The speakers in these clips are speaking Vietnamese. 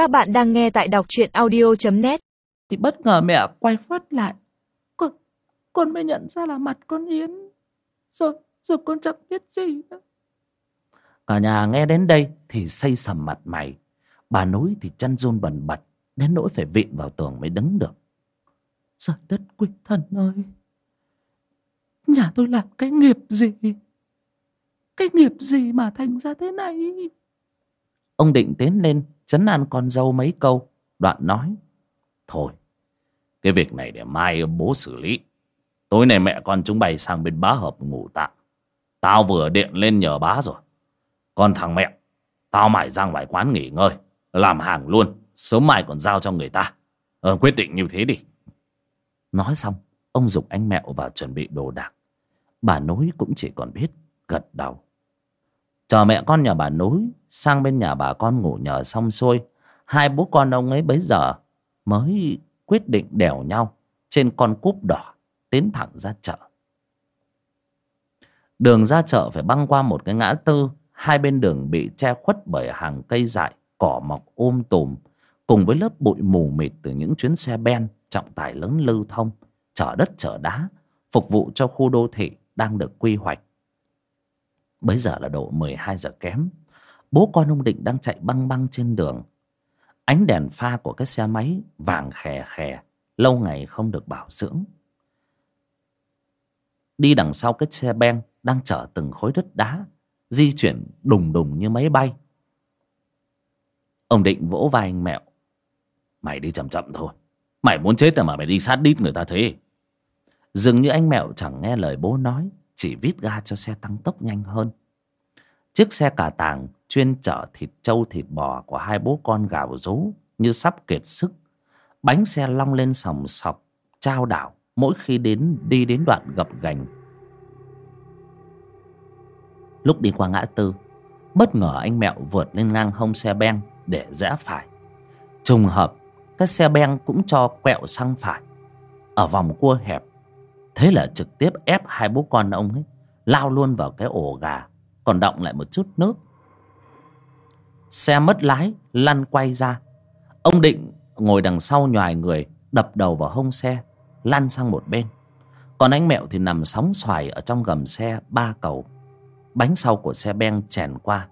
Các bạn đang nghe tại đọc truyện audio.net Thì bất ngờ mẹ quay phát lại. Con, con mới nhận ra là mặt con Yến. Rồi, rồi con chẳng biết gì nữa. Cả nhà nghe đến đây thì xây sầm mặt mày. Bà nối thì chân run bần bật Đến nỗi phải vịn vào tường mới đứng được. Trời đất quý thần ơi! Nhà tôi làm cái nghiệp gì? Cái nghiệp gì mà thành ra thế này? Ông định tiến lên chấn an con dâu mấy câu. Đoạn nói Thôi Cái việc này để mai bố xử lý. Tối nay mẹ con chúng bay sang bên bá hợp ngủ tạm Tao vừa điện lên nhờ bá rồi. Còn thằng mẹ Tao mải ra ngoài quán nghỉ ngơi Làm hàng luôn Sớm mai còn giao cho người ta. Ờ, Quyết định như thế đi. Nói xong Ông dục anh mẹo vào chuẩn bị đồ đạc. Bà nối cũng chỉ còn biết gật đầu. Chờ mẹ con nhà bà núi Sang bên nhà bà con ngủ nhờ xong xuôi. Hai bố con ông ấy bấy giờ Mới quyết định đèo nhau Trên con cúp đỏ Tiến thẳng ra chợ. Đường ra chợ phải băng qua một cái ngã tư, Hai bên đường bị che khuất bởi hàng cây dại, Cỏ mọc um tùm, Cùng với lớp bụi mù mịt từ những chuyến xe ben, Trọng tải lớn lưu thông, Chở đất chở đá, Phục vụ cho khu đô thị đang được quy hoạch. Bấy giờ là độ 12 giờ kém. Bố con ông Định đang chạy băng băng trên đường. Ánh đèn pha của cái xe máy vàng khè khè, Lâu ngày không được bảo dưỡng. Đi đằng sau cái xe ben Đang chở từng khối đất đá, Di chuyển đùng đùng như máy bay. Ông Định vỗ vai anh Mẹo. Mày đi chậm chậm thôi. Mày muốn chết là mà mày đi sát đít người ta thế? Dường như anh Mẹo chẳng nghe lời bố nói. Chỉ vít ga cho xe tăng tốc nhanh hơn Chiếc xe cả tàng chuyên chở thịt trâu thịt bò của hai bố con gào rú như sắp kiệt sức. Bánh xe long lên sòng sọc, trao đảo mỗi khi đến đi đến đoạn gập gành. Lúc đi qua ngã tư, bất ngờ anh mẹo vượt lên ngang hông xe ben để rẽ phải. Trùng hợp, cái xe ben cũng cho quẹo sang phải. Ở vòng cua hẹp, thế là trực tiếp ép hai bố con ông ấy, lao luôn vào cái ổ gà, còn động lại một chút nước. Xe mất lái, lăn quay ra. Ông định ngồi đằng sau nhoài người, đập đầu vào hông xe, lăn sang một bên. Còn anh mẹo thì nằm sóng xoài ở trong gầm xe ba cầu. Bánh sau của xe ben chèn qua,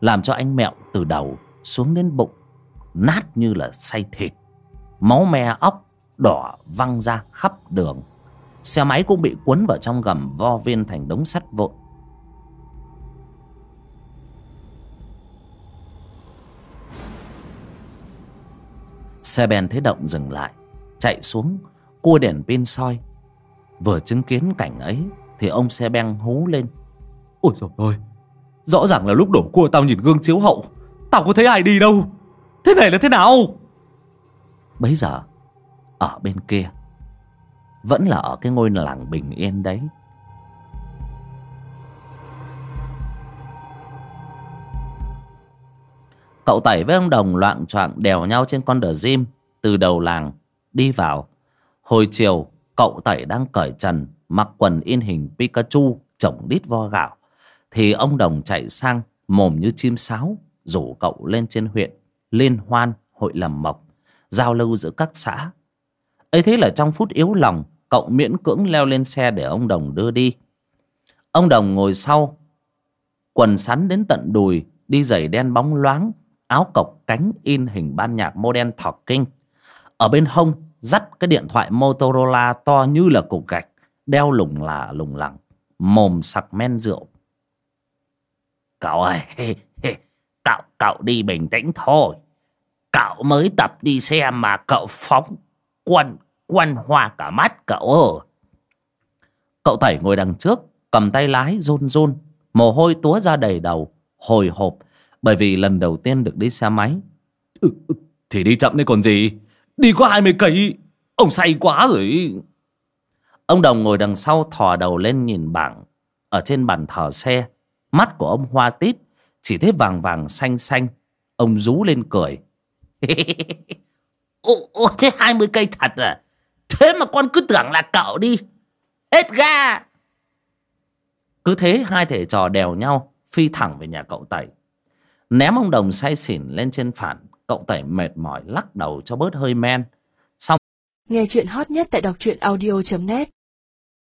làm cho anh mẹo từ đầu xuống đến bụng, nát như là say thịt. Máu me óc đỏ văng ra khắp đường xe máy cũng bị cuốn vào trong gầm vo viên thành đống sắt vụn. Xe ben thấy động dừng lại chạy xuống cua đèn pin soi. Vừa chứng kiến cảnh ấy thì ông xe ben hú lên. Ôi trời ơi rõ ràng là lúc đổ cua tao nhìn gương chiếu hậu tao có thấy ai đi đâu? Thế này là thế nào? Bấy giờ ở bên kia vẫn là ở cái ngôi làng bình yên đấy. Cậu tẩy với ông đồng loạng choạng đèo nhau trên con đờ diêm từ đầu làng đi vào. Hồi chiều, cậu tẩy đang cởi trần, mặc quần in hình pikachu chồng đít vo gạo. Thì ông đồng chạy sang, mồm như chim sáo, rủ cậu lên trên huyện, liên hoan hội lầm mộc, giao lưu giữa các xã. Ấy thế là trong phút yếu lòng cậu miễn cưỡng leo lên xe để ông đồng đưa đi. Ông đồng ngồi sau, quần sắn đến tận đùi, đi giày đen bóng loáng, áo cộc cánh in hình ban nhạc modern thọc kinh ở bên hông, dắt cái điện thoại motorola to như là cục gạch, đeo lủng lả lủng lẳng, mồm sặc men rượu. Cậu ơi cậu cậu đi bình tĩnh thôi. Cậu mới tập đi xe mà cậu phóng quân quân hoa cả mắt cậu ơi cậu tẩy ngồi đằng trước cầm tay lái run run mồ hôi túa ra đầy đầu hồi hộp bởi vì lần đầu tiên được đi xe máy. Ừ, thì đi chậm đấy còn gì? Đi có hai mươi cây ông say quá rồi. Ông đồng ngồi đằng sau thò đầu lên nhìn bảng. Ở trên bàn thờ xe mắt của ông hoa tít chỉ thấy vàng vàng xanh xanh. Ông rú lên cười. Ô thế hai mươi cây thật à thế mà con cứ tưởng là cậu đi. Hết ga. Cứ thế hai thầy trò đèo nhau phi thẳng về nhà cậu tẩy. Ném ông đồng say xỉn lên trên phản cậu tẩy mệt mỏi lắc đầu cho bớt hơi men. Nghe chuyện hot nhất tại đọc truyện audio.net